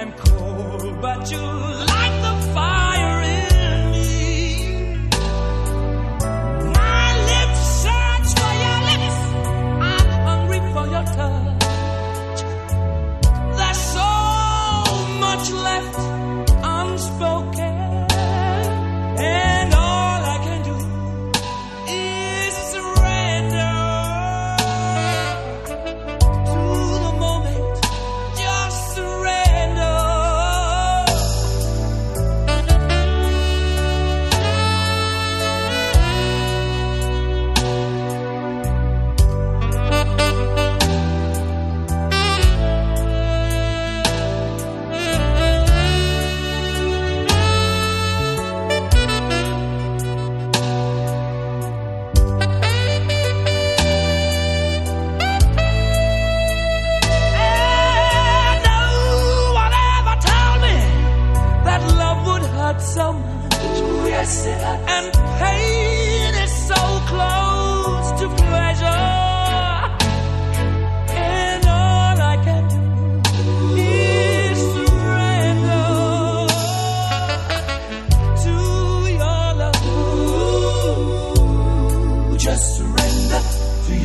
I'm cold, but you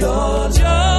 多久？